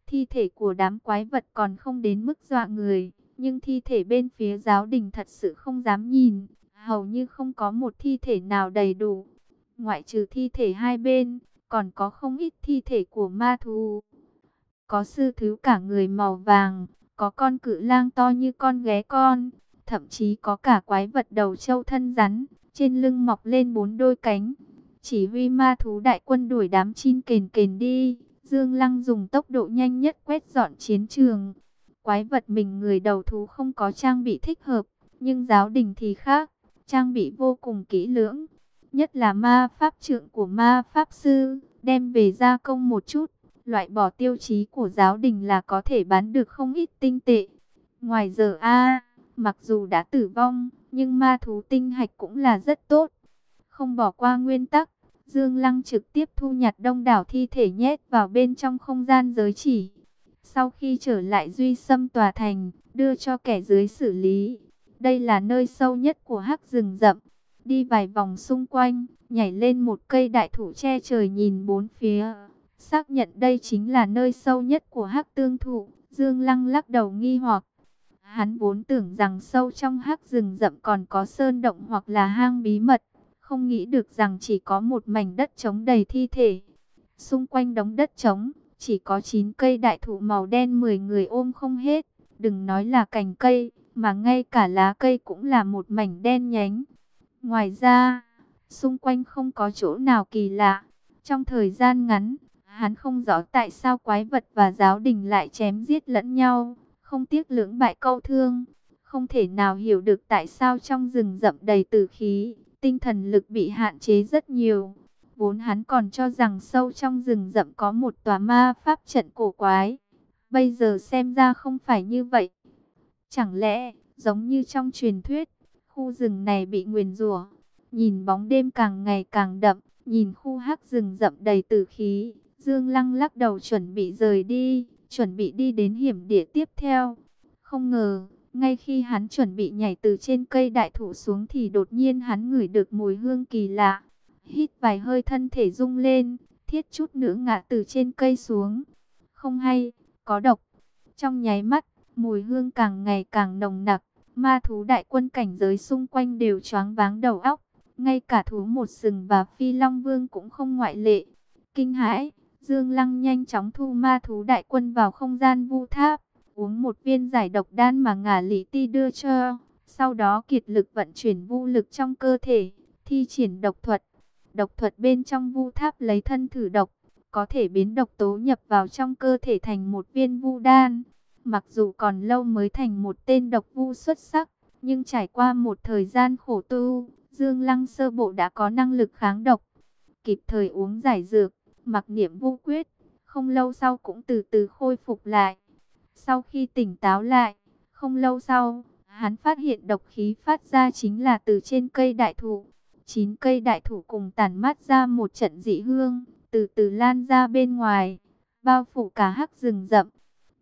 Speaker 1: Thi thể của đám quái vật còn không đến mức dọa người, nhưng thi thể bên phía giáo đình thật sự không dám nhìn, hầu như không có một thi thể nào đầy đủ. Ngoại trừ thi thể hai bên, còn có không ít thi thể của ma thú. Có sư thứ cả người màu vàng, có con cự lang to như con ghé con, thậm chí có cả quái vật đầu trâu thân rắn, trên lưng mọc lên bốn đôi cánh. Chỉ huy ma thú đại quân đuổi đám chim kền kền đi, Dương Lăng dùng tốc độ nhanh nhất quét dọn chiến trường. Quái vật mình người đầu thú không có trang bị thích hợp, nhưng giáo đình thì khác, trang bị vô cùng kỹ lưỡng. Nhất là ma pháp trượng của ma pháp sư, đem về gia công một chút, loại bỏ tiêu chí của giáo đình là có thể bán được không ít tinh tệ. Ngoài giờ A, mặc dù đã tử vong, nhưng ma thú tinh hạch cũng là rất tốt. Không bỏ qua nguyên tắc, Dương Lăng trực tiếp thu nhặt đông đảo thi thể nhét vào bên trong không gian giới chỉ. Sau khi trở lại Duy xâm Tòa Thành, đưa cho kẻ dưới xử lý. Đây là nơi sâu nhất của hắc rừng rậm. Đi vài vòng xung quanh, nhảy lên một cây đại thụ che trời nhìn bốn phía. Xác nhận đây chính là nơi sâu nhất của hắc tương thụ. Dương Lăng lắc đầu nghi hoặc. Hắn vốn tưởng rằng sâu trong hắc rừng rậm còn có sơn động hoặc là hang bí mật. Không nghĩ được rằng chỉ có một mảnh đất trống đầy thi thể. Xung quanh đống đất trống, chỉ có 9 cây đại thụ màu đen 10 người ôm không hết. Đừng nói là cành cây, mà ngay cả lá cây cũng là một mảnh đen nhánh. Ngoài ra, xung quanh không có chỗ nào kỳ lạ. Trong thời gian ngắn, hắn không rõ tại sao quái vật và giáo đình lại chém giết lẫn nhau, không tiếc lưỡng bại câu thương. Không thể nào hiểu được tại sao trong rừng rậm đầy tử khí, tinh thần lực bị hạn chế rất nhiều. Vốn hắn còn cho rằng sâu trong rừng rậm có một tòa ma pháp trận cổ quái. Bây giờ xem ra không phải như vậy. Chẳng lẽ, giống như trong truyền thuyết, khu rừng này bị nguyền rủa Nhìn bóng đêm càng ngày càng đậm, nhìn khu hắc rừng rậm đầy tử khí. Dương Lăng lắc đầu chuẩn bị rời đi, chuẩn bị đi đến hiểm địa tiếp theo. Không ngờ, Ngay khi hắn chuẩn bị nhảy từ trên cây đại thụ xuống thì đột nhiên hắn ngửi được mùi hương kỳ lạ. Hít vài hơi thân thể rung lên, thiết chút nữa ngã từ trên cây xuống. Không hay, có độc. Trong nháy mắt, mùi hương càng ngày càng nồng nặc. Ma thú đại quân cảnh giới xung quanh đều choáng váng đầu óc. Ngay cả thú một sừng và phi long vương cũng không ngoại lệ. Kinh hãi, Dương Lăng nhanh chóng thu ma thú đại quân vào không gian vu tháp. Uống một viên giải độc đan mà ngả lý ti đưa cho. Sau đó kiệt lực vận chuyển vu lực trong cơ thể, thi triển độc thuật. Độc thuật bên trong vu tháp lấy thân thử độc, có thể biến độc tố nhập vào trong cơ thể thành một viên vu đan. Mặc dù còn lâu mới thành một tên độc vu xuất sắc, nhưng trải qua một thời gian khổ tu, Dương Lăng sơ bộ đã có năng lực kháng độc. Kịp thời uống giải dược, mặc niệm vu quyết, không lâu sau cũng từ từ khôi phục lại. Sau khi tỉnh táo lại, không lâu sau, hắn phát hiện độc khí phát ra chính là từ trên cây đại thụ. Chín cây đại thụ cùng tản mát ra một trận dị hương, từ từ lan ra bên ngoài, bao phủ cả hắc rừng rậm.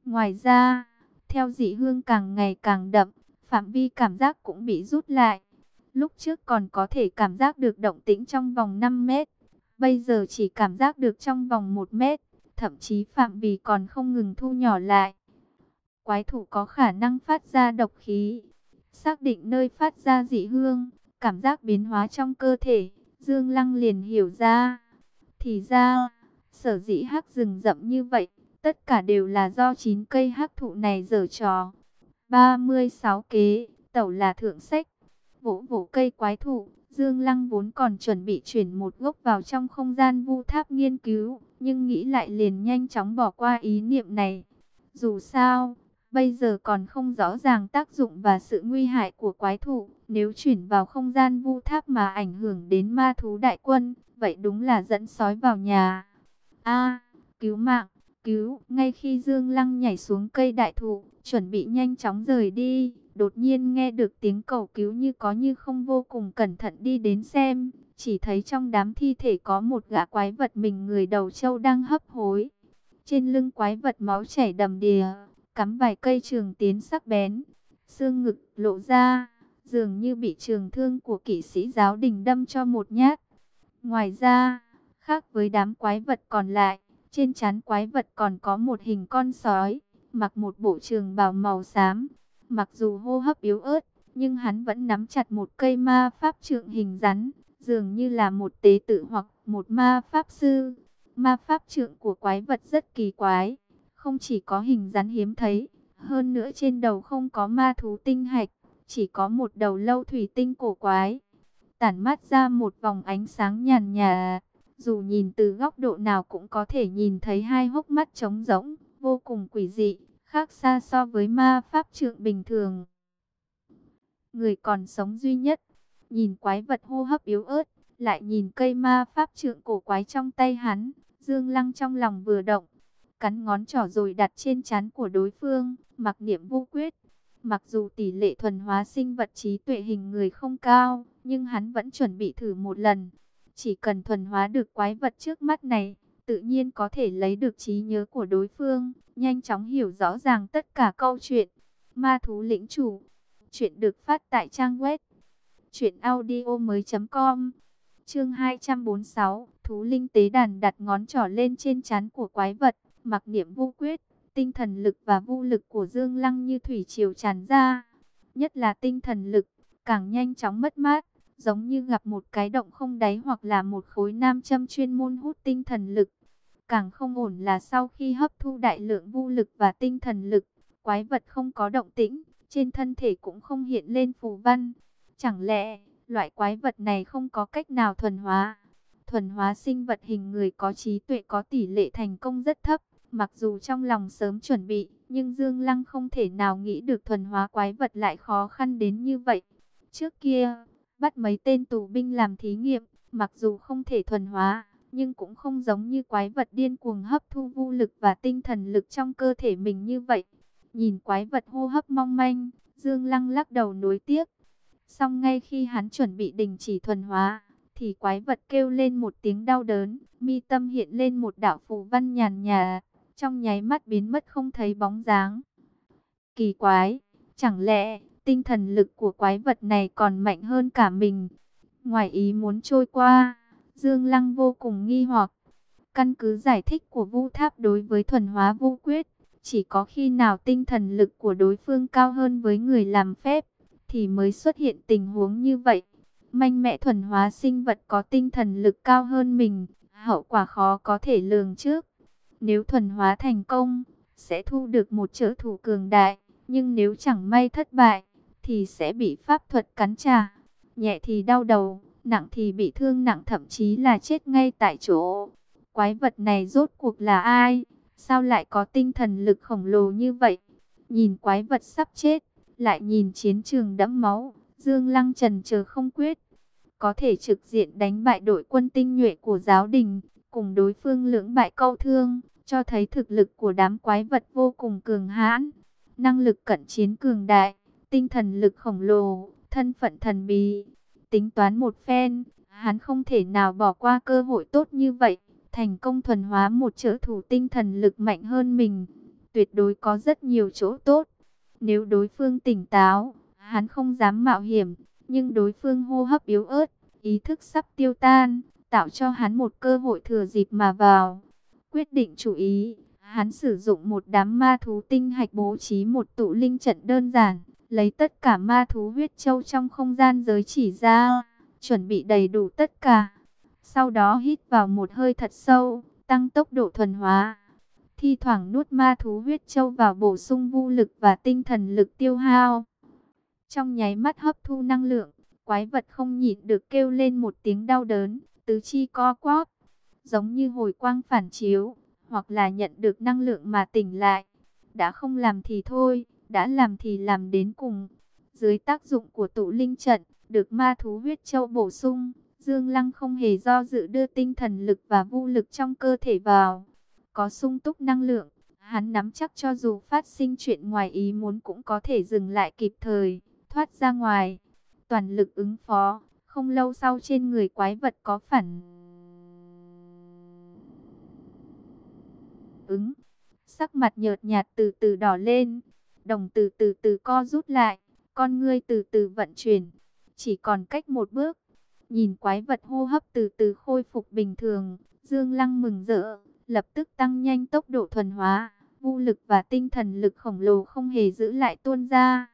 Speaker 1: Ngoài ra, theo dị hương càng ngày càng đậm, phạm vi cảm giác cũng bị rút lại. Lúc trước còn có thể cảm giác được động tĩnh trong vòng 5 mét, bây giờ chỉ cảm giác được trong vòng một mét, thậm chí phạm vi còn không ngừng thu nhỏ lại. Quái thủ có khả năng phát ra độc khí, xác định nơi phát ra dị hương, cảm giác biến hóa trong cơ thể, Dương Lăng liền hiểu ra. Thì ra, sở dĩ hắc rừng rậm như vậy, tất cả đều là do chín cây hắc thụ này dở trò. 36 kế, tẩu là thượng sách. Vỗ vỗ cây quái thụ, Dương Lăng vốn còn chuẩn bị chuyển một gốc vào trong không gian vu tháp nghiên cứu, nhưng nghĩ lại liền nhanh chóng bỏ qua ý niệm này. Dù sao, bây giờ còn không rõ ràng tác dụng và sự nguy hại của quái thụ, nếu chuyển vào không gian vu tháp mà ảnh hưởng đến ma thú đại quân, vậy đúng là dẫn sói vào nhà. A, cứu mạng, cứu, ngay khi Dương Lăng nhảy xuống cây đại thụ, chuẩn bị nhanh chóng rời đi, đột nhiên nghe được tiếng cầu cứu như có như không vô cùng cẩn thận đi đến xem, chỉ thấy trong đám thi thể có một gã quái vật mình người đầu trâu đang hấp hối. Trên lưng quái vật máu chảy đầm đìa, cắm vài cây trường tiến sắc bén, xương ngực lộ ra, dường như bị trường thương của kỵ sĩ giáo đình đâm cho một nhát. Ngoài ra, khác với đám quái vật còn lại, trên trán quái vật còn có một hình con sói, mặc một bộ trường bào màu xám. Mặc dù hô hấp yếu ớt, nhưng hắn vẫn nắm chặt một cây ma pháp trượng hình rắn, dường như là một tế tự hoặc một ma pháp sư. Ma pháp trượng của quái vật rất kỳ quái, không chỉ có hình rắn hiếm thấy, hơn nữa trên đầu không có ma thú tinh hạch, chỉ có một đầu lâu thủy tinh cổ quái. Tản mát ra một vòng ánh sáng nhàn nhà, dù nhìn từ góc độ nào cũng có thể nhìn thấy hai hốc mắt trống rỗng, vô cùng quỷ dị, khác xa so với ma pháp trượng bình thường. Người còn sống duy nhất, nhìn quái vật hô hấp yếu ớt, lại nhìn cây ma pháp trượng cổ quái trong tay hắn, Dương Lăng trong lòng vừa động, cắn ngón trỏ rồi đặt trên chán của đối phương, mặc niệm vô quyết. Mặc dù tỷ lệ thuần hóa sinh vật trí tuệ hình người không cao, nhưng hắn vẫn chuẩn bị thử một lần. Chỉ cần thuần hóa được quái vật trước mắt này, tự nhiên có thể lấy được trí nhớ của đối phương, nhanh chóng hiểu rõ ràng tất cả câu chuyện. Ma thú lĩnh chủ, chuyện được phát tại trang web. Truyệnaudiomoi.com. Chương 246, thú linh tế đàn đặt ngón trỏ lên trên trán của quái vật, mặc niệm vô quyết, tinh thần lực và vô lực của Dương Lăng như thủy triều tràn ra, nhất là tinh thần lực, càng nhanh chóng mất mát giống như gặp một cái động không đáy hoặc là một khối nam châm chuyên môn hút tinh thần lực. Càng không ổn là sau khi hấp thu đại lượng vô lực và tinh thần lực, quái vật không có động tĩnh, trên thân thể cũng không hiện lên phù văn. Chẳng lẽ, loại quái vật này không có cách nào thuần hóa? Thuần hóa sinh vật hình người có trí tuệ có tỷ lệ thành công rất thấp, mặc dù trong lòng sớm chuẩn bị, nhưng Dương Lăng không thể nào nghĩ được thuần hóa quái vật lại khó khăn đến như vậy. Trước kia, bắt mấy tên tù binh làm thí nghiệm, mặc dù không thể thuần hóa, nhưng cũng không giống như quái vật điên cuồng hấp thu vô lực và tinh thần lực trong cơ thể mình như vậy. Nhìn quái vật hô hấp mong manh, Dương Lăng lắc đầu nối tiếc. Xong ngay khi hắn chuẩn bị đình chỉ thuần hóa, thì quái vật kêu lên một tiếng đau đớn, mi tâm hiện lên một đạo phù văn nhàn nhà, trong nháy mắt biến mất không thấy bóng dáng. Kỳ quái, Chẳng lẽ tinh thần lực của quái vật này còn mạnh hơn cả mình? Ngoài ý muốn trôi qua, Dương Lăng vô cùng nghi hoặc. Căn cứ giải thích của Vu Tháp đối với thuần hóa Vu Quyết, chỉ có khi nào tinh thần lực của đối phương cao hơn với người làm phép, thì mới xuất hiện tình huống như vậy. Manh mẹ thuần hóa sinh vật có tinh thần lực cao hơn mình, hậu quả khó có thể lường trước. Nếu thuần hóa thành công, sẽ thu được một trợ thủ cường đại, nhưng nếu chẳng may thất bại, thì sẽ bị pháp thuật cắn trả. Nhẹ thì đau đầu, nặng thì bị thương nặng thậm chí là chết ngay tại chỗ. Quái vật này rốt cuộc là ai? Sao lại có tinh thần lực khổng lồ như vậy? Nhìn quái vật sắp chết, lại nhìn chiến trường đẫm máu, Dương Lăng trần chờ không quyết. Có thể trực diện đánh bại đội quân tinh nhuệ của giáo đình, cùng đối phương lưỡng bại câu thương, cho thấy thực lực của đám quái vật vô cùng cường hãn. Năng lực cận chiến cường đại, tinh thần lực khổng lồ, thân phận thần bí. Tính toán một phen, hắn không thể nào bỏ qua cơ hội tốt như vậy thành công thuần hóa một trợ thủ tinh thần lực mạnh hơn mình, tuyệt đối có rất nhiều chỗ tốt. Nếu đối phương tỉnh táo, hắn không dám mạo hiểm, nhưng đối phương hô hấp yếu ớt, ý thức sắp tiêu tan, tạo cho hắn một cơ hội thừa dịp mà vào. Quyết định chủ ý, hắn sử dụng một đám ma thú tinh hạch bố trí một tụ linh trận đơn giản, lấy tất cả ma thú huyết châu trong không gian giới chỉ ra, chuẩn bị đầy đủ tất cả sau đó hít vào một hơi thật sâu, tăng tốc độ thuần hóa. Thi thoảng nuốt ma thú huyết châu vào bổ sung vũ lực và tinh thần lực tiêu hao. Trong nháy mắt hấp thu năng lượng, quái vật không nhịn được kêu lên một tiếng đau đớn, tứ chi co quắp, giống như hồi quang phản chiếu, hoặc là nhận được năng lượng mà tỉnh lại. Đã không làm thì thôi, đã làm thì làm đến cùng. Dưới tác dụng của tụ linh trận, được ma thú huyết châu bổ sung, Dương Lăng không hề do dự đưa tinh thần lực và vũ lực trong cơ thể vào. Có sung túc năng lượng, hắn nắm chắc cho dù phát sinh chuyện ngoài ý muốn cũng có thể dừng lại kịp thời, thoát ra ngoài. Toàn lực ứng phó, không lâu sau trên người quái vật có phản ứng. Sắc mặt nhợt nhạt từ từ đỏ lên, đồng từ từ từ co rút lại, con ngươi từ từ vận chuyển. Chỉ còn cách một bước, Nhìn quái vật hô hấp từ từ khôi phục bình thường, Dương Lăng mừng rỡ, lập tức tăng nhanh tốc độ thuần hóa, vũ lực và tinh thần lực khổng lồ không hề giữ lại tuôn ra.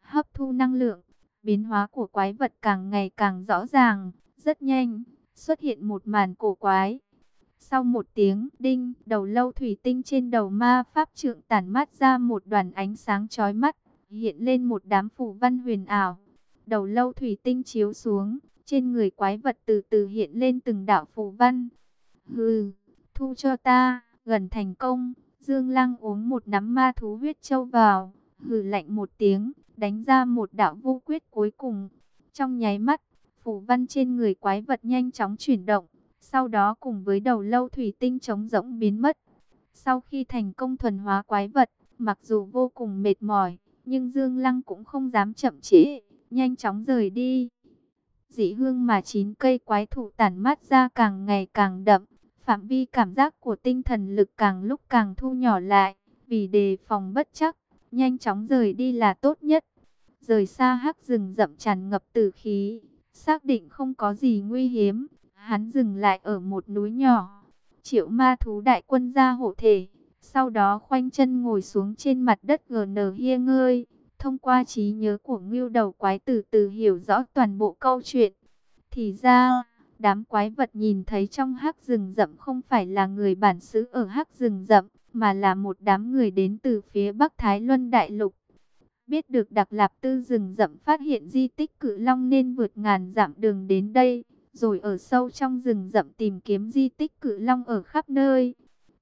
Speaker 1: Hấp thu năng lượng, biến hóa của quái vật càng ngày càng rõ ràng, rất nhanh, xuất hiện một màn cổ quái. Sau một tiếng đinh, đầu lâu thủy tinh trên đầu ma pháp trượng tản mát ra một đoàn ánh sáng chói mắt, hiện lên một đám phù văn huyền ảo. Đầu lâu thủy tinh chiếu xuống, trên người quái vật từ từ hiện lên từng đạo phù văn. Hừ, thu cho ta, gần thành công. Dương Lăng uống một nắm ma thú huyết châu vào, hừ lạnh một tiếng, đánh ra một đạo vô quyết cuối cùng. Trong nháy mắt, phù văn trên người quái vật nhanh chóng chuyển động, sau đó cùng với đầu lâu thủy tinh trống rỗng biến mất. Sau khi thành công thuần hóa quái vật, mặc dù vô cùng mệt mỏi, nhưng Dương Lăng cũng không dám chậm trễ, nhanh chóng rời đi dị hương mà chín cây quái thụ tản mát ra càng ngày càng đậm, phạm vi cảm giác của tinh thần lực càng lúc càng thu nhỏ lại, vì đề phòng bất chắc, nhanh chóng rời đi là tốt nhất. Rời xa hắc rừng rậm tràn ngập tử khí, xác định không có gì nguy hiểm, hắn dừng lại ở một núi nhỏ. Triệu ma thú đại quân ra hộ thể, sau đó khoanh chân ngồi xuống trên mặt đất gn hia ngơi, Thông qua trí nhớ của ngưu đầu quái từ từ hiểu rõ toàn bộ câu chuyện. Thì ra, đám quái vật nhìn thấy trong hắc rừng rậm không phải là người bản xứ ở hắc rừng rậm, mà là một đám người đến từ phía Bắc Thái Luân Đại Lục. Biết được Đặc Lạp Tư rừng rậm phát hiện di tích cự long nên vượt ngàn dặm đường đến đây, rồi ở sâu trong rừng rậm tìm kiếm di tích cự long ở khắp nơi.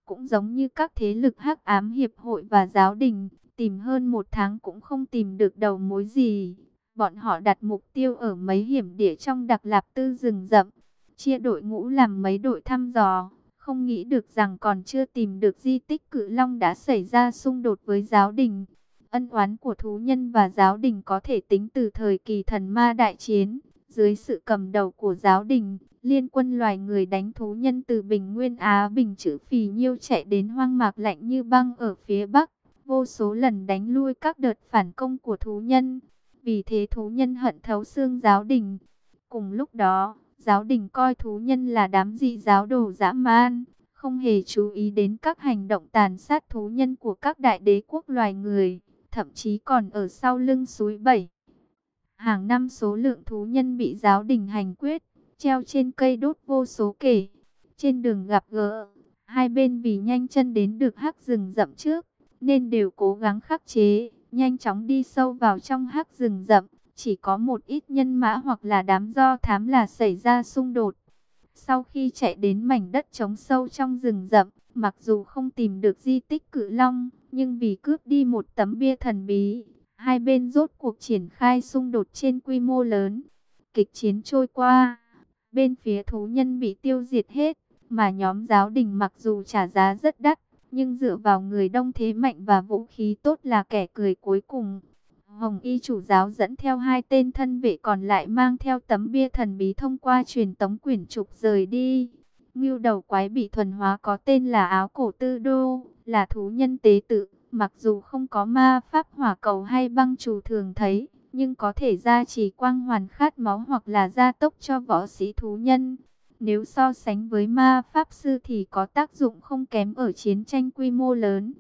Speaker 1: Cũng giống như các thế lực hắc ám hiệp hội và giáo đình, Tìm hơn một tháng cũng không tìm được đầu mối gì. Bọn họ đặt mục tiêu ở mấy hiểm địa trong đặc lạp tư rừng rậm. Chia đội ngũ làm mấy đội thăm dò. Không nghĩ được rằng còn chưa tìm được di tích cự long đã xảy ra xung đột với giáo đình. Ân oán của thú nhân và giáo đình có thể tính từ thời kỳ thần ma đại chiến. Dưới sự cầm đầu của giáo đình, liên quân loài người đánh thú nhân từ Bình Nguyên Á Bình chữ Phì Nhiêu chạy đến hoang mạc lạnh như băng ở phía Bắc vô số lần đánh lui các đợt phản công của thú nhân. Vì thế thú nhân hận thấu xương giáo đình. Cùng lúc đó, giáo đình coi thú nhân là đám dị giáo đồ dã man, không hề chú ý đến các hành động tàn sát thú nhân của các đại đế quốc loài người, thậm chí còn ở sau lưng suối bảy. Hàng năm số lượng thú nhân bị giáo đình hành quyết, treo trên cây đốt vô số kể. Trên đường gặp gỡ, hai bên vì nhanh chân đến được hắc rừng rậm trước, nên đều cố gắng khắc chế, nhanh chóng đi sâu vào trong hắc rừng rậm. Chỉ có một ít nhân mã hoặc là đám do thám là xảy ra xung đột. Sau khi chạy đến mảnh đất trống sâu trong rừng rậm, mặc dù không tìm được di tích cự long, nhưng vì cướp đi một tấm bia thần bí, hai bên rốt cuộc triển khai xung đột trên quy mô lớn. Kịch chiến trôi qua, bên phía thú nhân bị tiêu diệt hết, mà nhóm giáo đình mặc dù trả giá rất đắt, nhưng dựa vào người đông thế mạnh và vũ khí tốt là kẻ cười cuối cùng. Hồng y chủ giáo dẫn theo hai tên thân vệ còn lại mang theo tấm bia thần bí thông qua truyền tống quyển trục rời đi. Ngưu đầu quái bị thuần hóa có tên là áo cổ tư đô, là thú nhân tế tự, mặc dù không có ma pháp hỏa cầu hay băng trù thường thấy, nhưng có thể gia trì quang hoàn khát máu hoặc là gia tốc cho võ sĩ thú nhân. Nếu so sánh với ma pháp sư thì có tác dụng không kém ở chiến tranh quy mô lớn.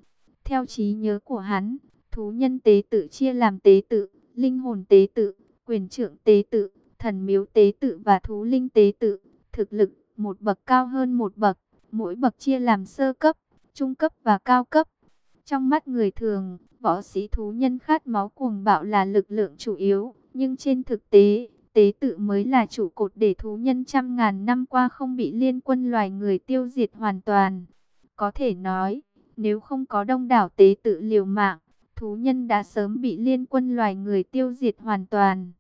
Speaker 1: Theo trí nhớ của hắn, Thú nhân tế tự chia làm tế tự, linh hồn tế tự, quyền trưởng tế tự, thần miếu tế tự và thú linh tế tự. Thực lực một bậc cao hơn một bậc, mỗi bậc chia làm sơ cấp, trung cấp và cao cấp. Trong mắt người thường, võ sĩ thú nhân khát máu cuồng bạo là lực lượng chủ yếu, nhưng trên thực tế, tế tự mới là trụ cột để thú nhân trăm ngàn năm qua không bị liên quân loài người tiêu diệt hoàn toàn. Có thể nói, nếu không có đông đảo tế tự liều mạng, thú nhân đã sớm bị liên quân loài người tiêu diệt hoàn toàn.